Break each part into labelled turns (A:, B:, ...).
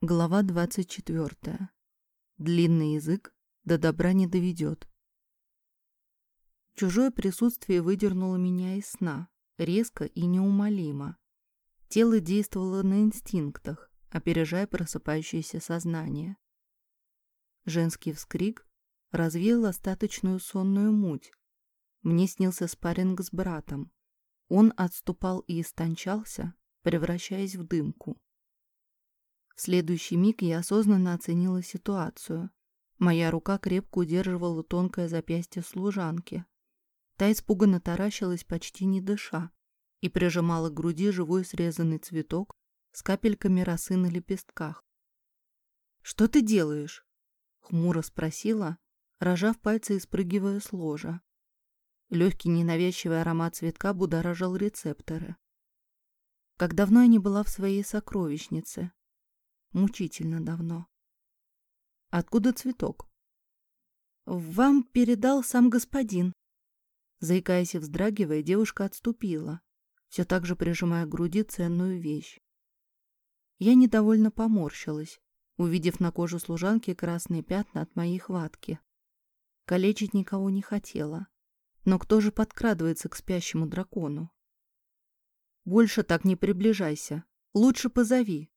A: Глава 24. Длинный язык до добра не доведет. Чужое присутствие выдернуло меня из сна, резко и неумолимо. Тело действовало на инстинктах, опережая просыпающееся сознание. Женский вскрик развеял остаточную сонную муть. Мне снился спарринг с братом. Он отступал и истончался, превращаясь в дымку. В следующий миг я осознанно оценила ситуацию. Моя рука крепко удерживала тонкое запястье служанки. Та испуганно таращилась, почти не дыша, и прижимала к груди живой срезанный цветок с капельками росы на лепестках. «Что ты делаешь?» — хмуро спросила, рожав пальцы и спрыгивая с ложа. Легкий ненавязчивый аромат цветка будоражил рецепторы. Как давно я не была в своей сокровищнице, Мучительно давно. Откуда цветок? Вам передал сам господин. Заикаясь и вздрагивая, девушка отступила, все так же прижимая к груди ценную вещь. Я недовольно поморщилась, увидев на коже служанки красные пятна от моей хватки. Калечить никого не хотела. Но кто же подкрадывается к спящему дракону? Больше так не приближайся. Лучше позови.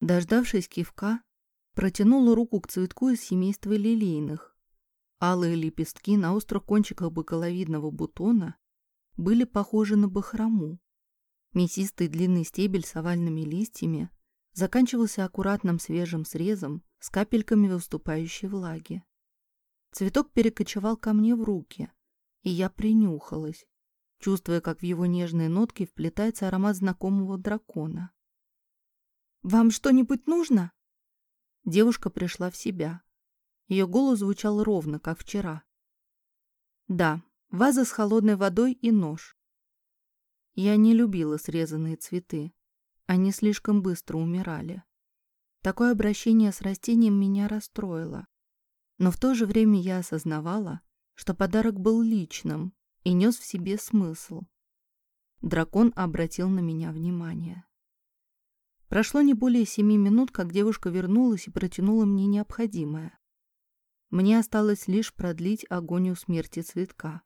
A: Дождавшись кивка, протянула руку к цветку из семейства лилейных. Алые лепестки на острых кончиках боковидного бутона были похожи на бахрому. Мясистый длинный стебель с овальными листьями заканчивался аккуратным свежим срезом с капельками выступающей влаги. Цветок перекочевал ко мне в руки, и я принюхалась, чувствуя, как в его нежные нотки вплетается аромат знакомого дракона. «Вам что-нибудь нужно?» Девушка пришла в себя. Ее голос звучал ровно, как вчера. «Да, ваза с холодной водой и нож». Я не любила срезанные цветы. Они слишком быстро умирали. Такое обращение с растением меня расстроило. Но в то же время я осознавала, что подарок был личным и нес в себе смысл. Дракон обратил на меня внимание. Прошло не более семи минут, как девушка вернулась и протянула мне необходимое. Мне осталось лишь продлить агонию смерти цветка.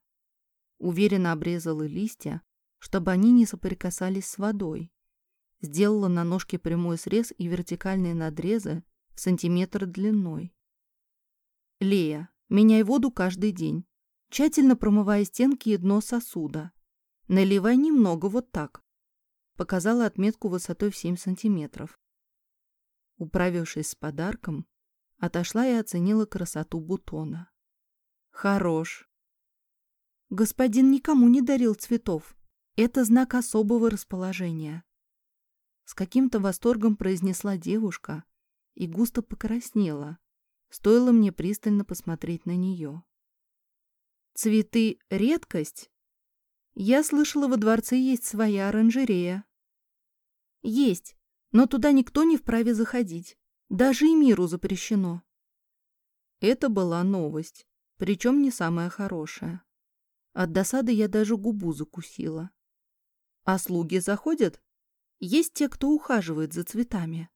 A: Уверенно обрезала листья, чтобы они не соприкасались с водой. Сделала на ножке прямой срез и вертикальные надрезы в сантиметр длиной. Лея, меняй воду каждый день, тщательно промывая стенки и дно сосуда. Наливай немного вот так, показала отметку высотой в 7 сантиметров. Управившись с подарком, отошла и оценила красоту бутона. Хорош. Господин никому не дарил цветов. Это знак особого расположения. С каким-то восторгом произнесла девушка и густо покраснела. Стоило мне пристально посмотреть на нее. Цветы — редкость? Я слышала, во дворце есть своя оранжерея. Есть, но туда никто не вправе заходить. Даже и миру запрещено. Это была новость, причем не самая хорошая. От досады я даже губу закусила. А слуги заходят? Есть те, кто ухаживает за цветами.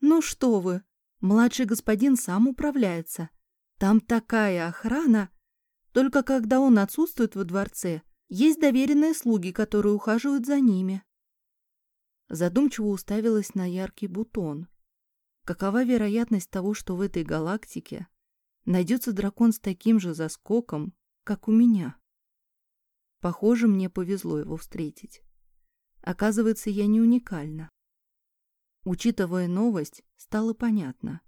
A: Ну что вы, младший господин сам управляется. Там такая охрана. Только когда он отсутствует во дворце, есть доверенные слуги, которые ухаживают за ними. Задумчиво уставилась на яркий бутон. Какова вероятность того, что в этой галактике найдется дракон с таким же заскоком, как у меня? Похоже, мне повезло его встретить. Оказывается, я не уникальна. Учитывая новость, стало понятно.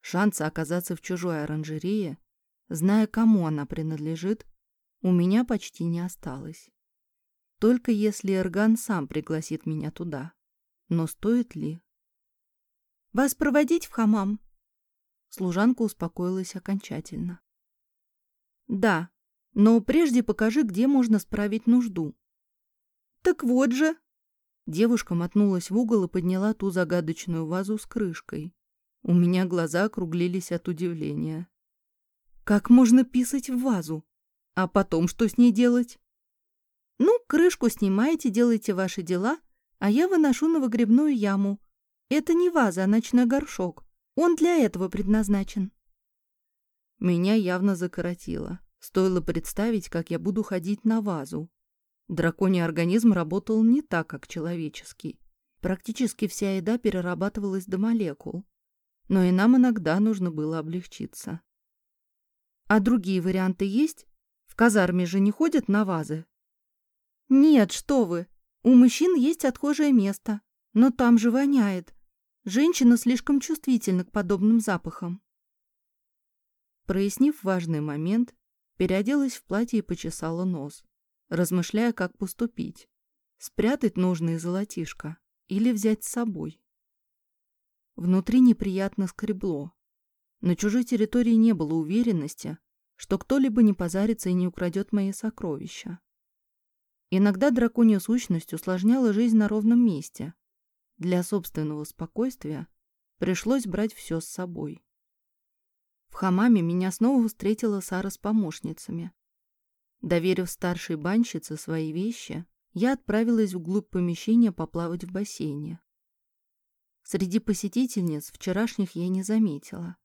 A: Шанса оказаться в чужой оранжерее, зная, кому она принадлежит, у меня почти не осталось. Только если Эрган сам пригласит меня туда. Но стоит ли? «Вас проводить в хамам?» Служанка успокоилась окончательно. «Да, но прежде покажи, где можно справить нужду». «Так вот же!» Девушка мотнулась в угол и подняла ту загадочную вазу с крышкой. У меня глаза округлились от удивления. «Как можно писать в вазу?» А потом что с ней делать? Ну, крышку снимаете, делаете ваши дела, а я выношу на выгребную яму. Это не ваза, а ночной горшок. Он для этого предназначен. Меня явно закоротило. Стоило представить, как я буду ходить на вазу. Драконий организм работал не так, как человеческий. Практически вся еда перерабатывалась до молекул. Но и нам иногда нужно было облегчиться. А другие варианты есть? Казарме же не ходят на вазы? Нет, что вы. У мужчин есть отхожее место. Но там же воняет. Женщина слишком чувствительна к подобным запахам. Прояснив важный момент, переоделась в платье и почесала нос, размышляя, как поступить. Спрятать нужное золотишко или взять с собой. Внутри неприятно скребло. На чужой территории не было уверенности, что кто-либо не позарится и не украдет мои сокровища. Иногда драконья сущность усложняла жизнь на ровном месте, для собственного спокойствия пришлось брать все с собой. В хамаме меня снова встретила Сара с помощницами. Доверив старшей банщице свои вещи, я отправилась вглубь помещения поплавать в бассейне. Среди посетительниц вчерашних я не заметила.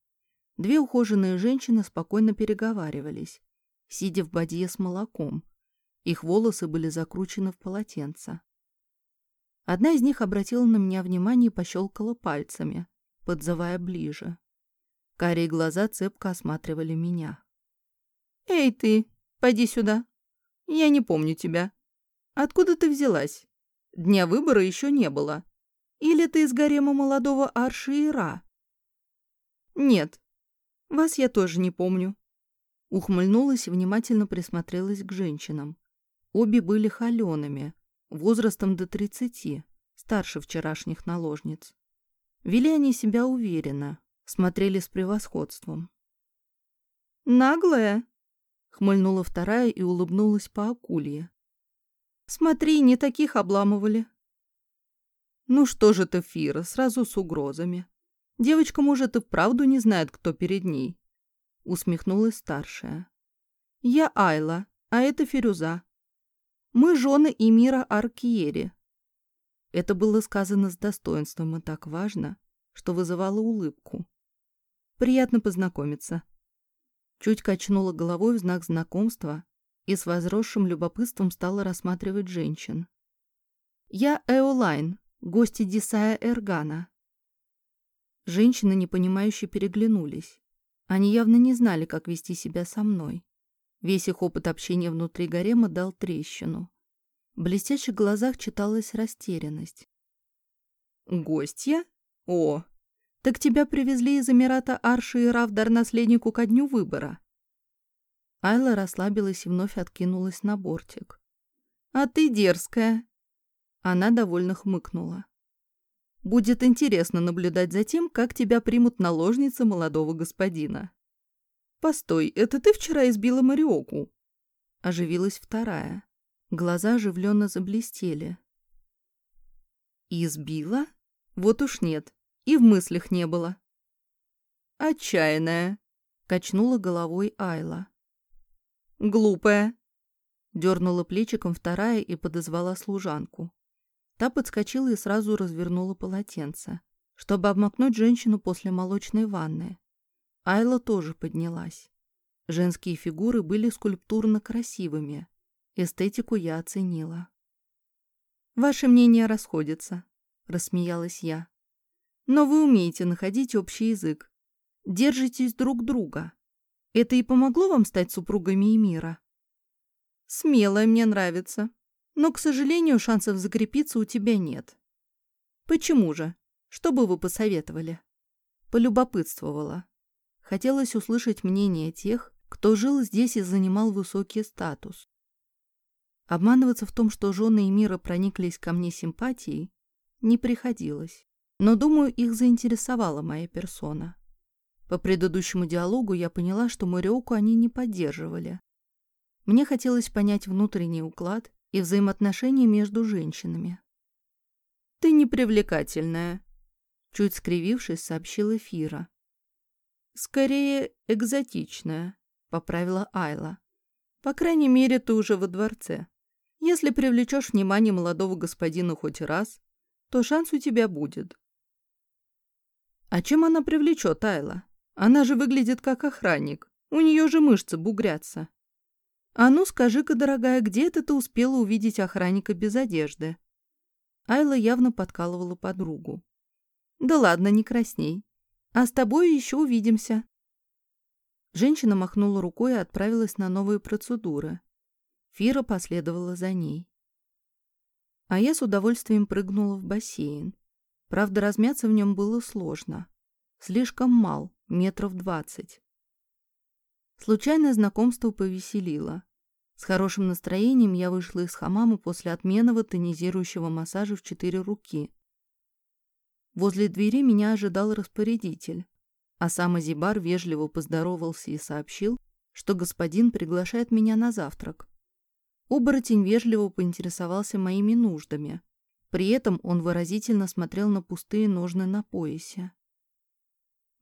A: Две ухоженные женщины спокойно переговаривались, сидя в бадье с молоком. Их волосы были закручены в полотенце. Одна из них обратила на меня внимание и пощелкала пальцами, подзывая ближе. Карие глаза цепко осматривали меня. «Эй ты, пойди сюда. Я не помню тебя. Откуда ты взялась? Дня выбора еще не было. Или ты из гарема молодого Аршиера?» «Нет, вас я тоже не помню». Ухмыльнулась и внимательно присмотрелась к женщинам. Обе были холеными, возрастом до тридцати, старше вчерашних наложниц. Вели они себя уверенно, смотрели с превосходством. «Наглая!» — хмыльнула вторая и улыбнулась по акулье. «Смотри, не таких обламывали». «Ну что же ты, Фира, сразу с угрозами. Девочка, может, и вправду не знает, кто перед ней», — усмехнулась старшая. «Я Айла, а это Фирюза. Мы жены Эмира Аркиери. Это было сказано с достоинством и так важно, что вызывало улыбку. Приятно познакомиться. Чуть качнула головой в знак знакомства и с возросшим любопытством стала рассматривать женщин. «Я Эолайн, гости Дисая Эргана». Женщины, непонимающе переглянулись. Они явно не знали, как вести себя со мной. Весь их опыт общения внутри гарема дал трещину. В блестящих глазах читалась растерянность. «Гостья? О, так тебя привезли из Эмирата Арши и Равдар наследнику ко дню выбора». Айла расслабилась и вновь откинулась на бортик. «А ты дерзкая!» Она довольно хмыкнула. «Будет интересно наблюдать за тем, как тебя примут наложницы молодого господина». «Постой, это ты вчера избила Мариоку?» Оживилась вторая. Глаза оживленно заблестели. «Избила? Вот уж нет. И в мыслях не было». «Отчаянная», — качнула головой Айла. «Глупая», — дернула плечиком вторая и подозвала служанку. Та подскочила и сразу развернула полотенце, чтобы обмакнуть женщину после молочной ванны. Айла тоже поднялась. Женские фигуры были скульптурно красивыми. Эстетику я оценила. «Ваше мнение расходится», — рассмеялась я. «Но вы умеете находить общий язык. Держитесь друг друга. Это и помогло вам стать супругами Эмира?» «Смелая мне нравится. Но, к сожалению, шансов закрепиться у тебя нет». «Почему же? Что бы вы посоветовали?» Полюбопытствовала. Хотелось услышать мнение тех, кто жил здесь и занимал высокий статус. Обманываться в том, что жены Эмира прониклись ко мне симпатией, не приходилось. Но, думаю, их заинтересовала моя персона. По предыдущему диалогу я поняла, что Мориоку они не поддерживали. Мне хотелось понять внутренний уклад и взаимоотношения между женщинами. «Ты непривлекательная», — чуть скривившись, сообщила Фира. «Скорее, экзотичная», — поправила Айла. «По крайней мере, ты уже во дворце. Если привлечешь внимание молодого господина хоть раз, то шанс у тебя будет». А чем она привлечет Айла? Она же выглядит как охранник. У нее же мышцы бугрятся. А ну, скажи-ка, дорогая, где это ты успела увидеть охранника без одежды? Айла явно подкалывала подругу. Да ладно, не красней. А с тобой еще увидимся. Женщина махнула рукой и отправилась на новые процедуры. Фира последовала за ней. А я с удовольствием прыгнула в бассейн. Правда, размяться в нем было сложно. Слишком мал, метров двадцать. Случайное знакомство повеселило. С хорошим настроением я вышла из хамама после отменного тонизирующего массажа в четыре руки. Возле двери меня ожидал распорядитель, а сам Азибар вежливо поздоровался и сообщил, что господин приглашает меня на завтрак. Оборотень вежливо поинтересовался моими нуждами. При этом он выразительно смотрел на пустые ножны на поясе.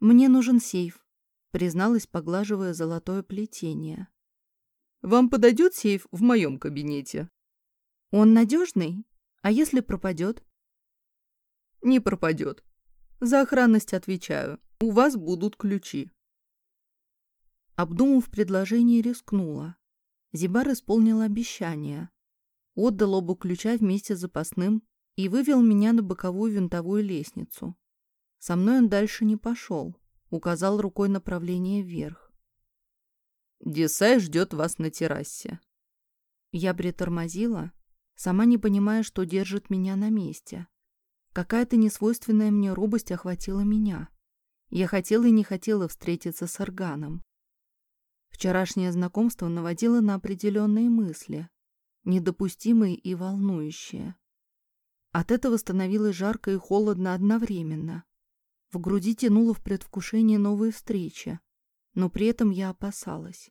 A: «Мне нужен сейф», — призналась, поглаживая золотое плетение. «Вам подойдет сейф в моем кабинете?» «Он надежный? А если пропадет?» «Не пропадет. За охранность отвечаю. У вас будут ключи». Обдумав предложение, рискнула. Зибар исполнил обещание. Отдал оба ключа вместе с запасным и вывел меня на боковую винтовую лестницу. Со мной он дальше не пошел, указал рукой направление вверх. «Десай ждет вас на террасе». Я притормозила, сама не понимая, что держит меня на месте. Какая-то несвойственная мне робость охватила меня. Я хотела и не хотела встретиться с Арганом. Вчерашнее знакомство наводило на определенные мысли, недопустимые и волнующие. От этого становилось жарко и холодно одновременно. В груди тянуло в предвкушении новой встречи, но при этом я опасалась.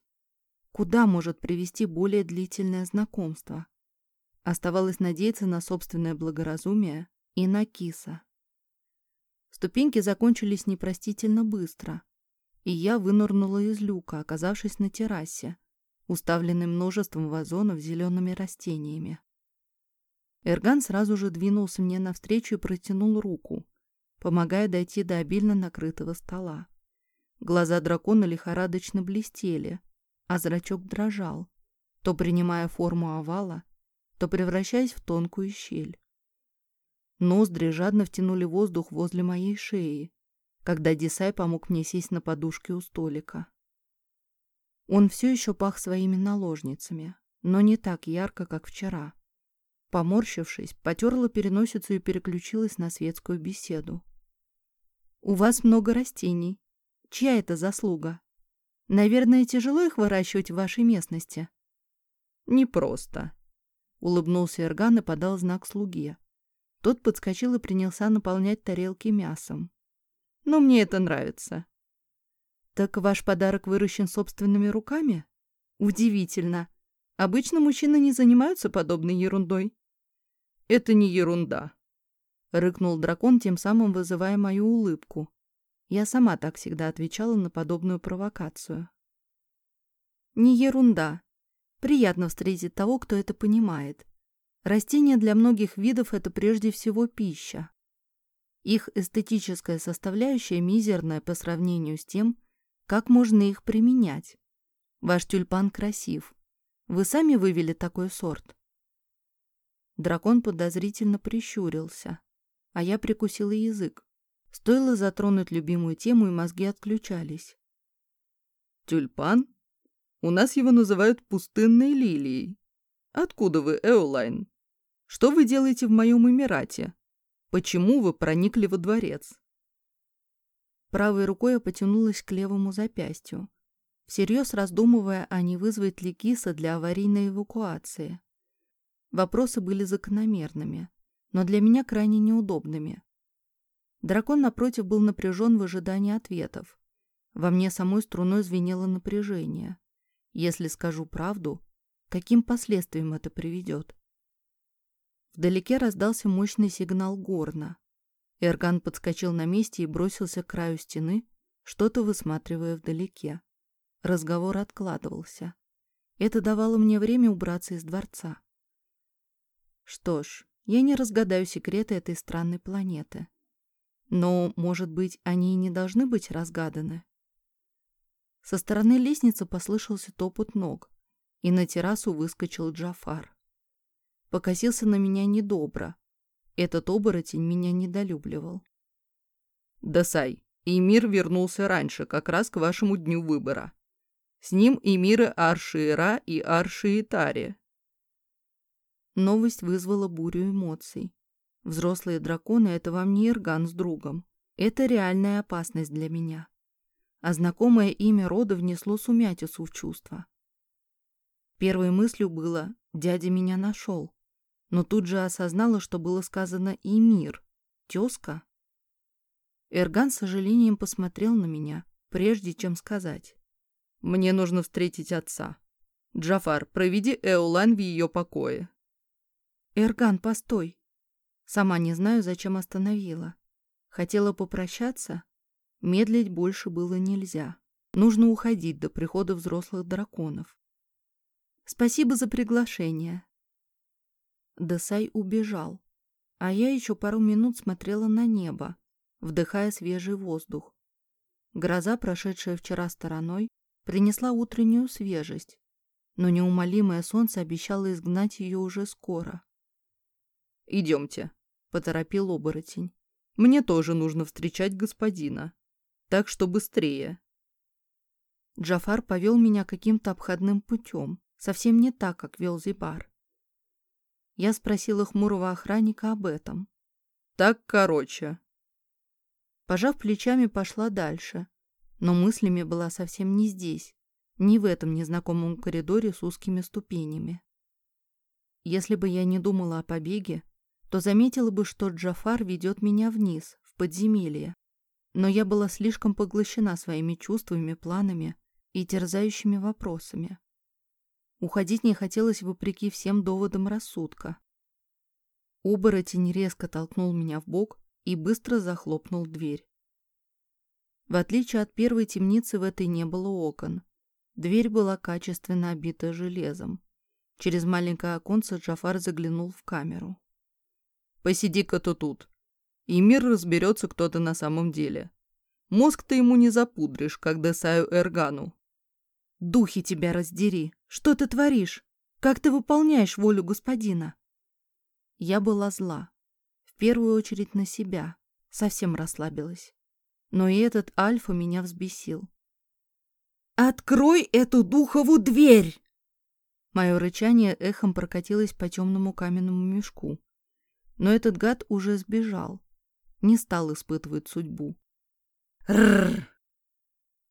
A: Куда может привести более длительное знакомство? Оставалось надеяться на собственное благоразумие и на киса. Ступеньки закончились непростительно быстро, и я вынырнула из люка, оказавшись на террасе, уставленной множеством вазонов с зелеными растениями. Эрган сразу же двинулся мне навстречу и протянул руку, помогая дойти до обильно накрытого стола. Глаза дракона лихорадочно блестели, а зрачок дрожал, то принимая форму овала, то превращаясь в тонкую щель. Ноздри жадно втянули воздух возле моей шеи, когда Десай помог мне сесть на подушке у столика. Он все еще пах своими наложницами, но не так ярко, как вчера. Поморщившись, потерла переносицу и переключилась на светскую беседу. «У вас много растений. Чья это заслуга? Наверное, тяжело их выращивать в вашей местности?» «Непросто», — улыбнулся Эрган и подал знак слуге. Тот подскочил и принялся наполнять тарелки мясом. «Но мне это нравится». «Так ваш подарок выращен собственными руками? Удивительно. Обычно мужчины не занимаются подобной ерундой». Это не ерунда. Рыкнул дракон, тем самым вызывая мою улыбку. Я сама так всегда отвечала на подобную провокацию. Не ерунда. Приятно встретить того, кто это понимает. Растения для многих видов – это прежде всего пища. Их эстетическая составляющая мизерная по сравнению с тем, как можно их применять. Ваш тюльпан красив. Вы сами вывели такой сорт? Дракон подозрительно прищурился, а я прикусила язык. Стоило затронуть любимую тему, и мозги отключались. «Тюльпан? У нас его называют пустынной лилией. Откуда вы, Эолайн? Что вы делаете в моем Эмирате? Почему вы проникли во дворец?» Правой рукой я потянулась к левому запястью, всерьез раздумывая, а не вызвать ли киса для аварийной эвакуации. Вопросы были закономерными, но для меня крайне неудобными. Дракон, напротив, был напряжен в ожидании ответов. Во мне самой струной звенело напряжение. Если скажу правду, каким последствиям это приведет? Вдалеке раздался мощный сигнал горна. Эрган подскочил на месте и бросился к краю стены, что-то высматривая вдалеке. Разговор откладывался. Это давало мне время убраться из дворца. Что ж, я не разгадаю секреты этой странной планеты. Но, может быть, они и не должны быть разгаданы? Со стороны лестницы послышался топот ног, и на террасу выскочил Джафар. Покосился на меня недобро. Этот оборотень меня недолюбливал.
B: «Дасай, Эмир вернулся раньше, как раз к вашему дню выбора. С ним эмиры Аршиера и Аршиетари».
A: Новость вызвала бурю эмоций. Взрослые драконы — это вам не Ирган с другом. Это реальная опасность для меня. А знакомое имя рода внесло сумятицу в чувства. Первой мыслью было «дядя меня нашел», но тут же осознала, что было сказано «и мир», «тезка». Эрган с сожалением посмотрел на меня, прежде чем сказать.
B: «Мне нужно встретить отца. Джафар, проведи Эулан в ее покое».
A: «Эрган, постой!» Сама не знаю, зачем остановила. Хотела попрощаться. Медлить больше было нельзя. Нужно уходить до прихода взрослых драконов. Спасибо за приглашение. Десай убежал, а я еще пару минут смотрела на небо, вдыхая свежий воздух. Гроза, прошедшая вчера стороной, принесла утреннюю свежесть, но неумолимое солнце обещало изгнать ее уже скоро.
B: «Идемте», — поторопил оборотень. «Мне тоже нужно встречать господина. Так что быстрее».
A: Джафар повел меня каким-то обходным путем, совсем не так, как вел Зибар. Я спросила хмурого охранника об этом.
B: «Так короче».
A: Пожав плечами, пошла дальше, но мыслями была совсем не здесь, не в этом незнакомом коридоре с узкими ступенями. Если бы я не думала о побеге, то заметила бы, что Джафар ведет меня вниз, в подземелье. Но я была слишком поглощена своими чувствами, планами и терзающими вопросами. Уходить не хотелось вопреки всем доводам рассудка. Оборотень резко толкнул меня в бок и быстро захлопнул дверь. В отличие от первой темницы в этой не было окон. Дверь была качественно обита железом. Через маленькое оконце Джафар заглянул в камеру.
B: Посиди-ка ты тут. И мир разберется, кто ты на самом деле. Мозг ты ему не запудришь, как Десаю Эргану.
A: Духи тебя раздери. Что ты творишь? Как ты выполняешь волю господина? Я была зла. В первую очередь на себя. Совсем расслабилась. Но и этот Альфа меня взбесил. «Открой эту духову дверь!» Мое рычание эхом прокатилось по темному каменному мешку. Но этот гад уже сбежал. Не стал испытывать судьбу.
B: Рррр!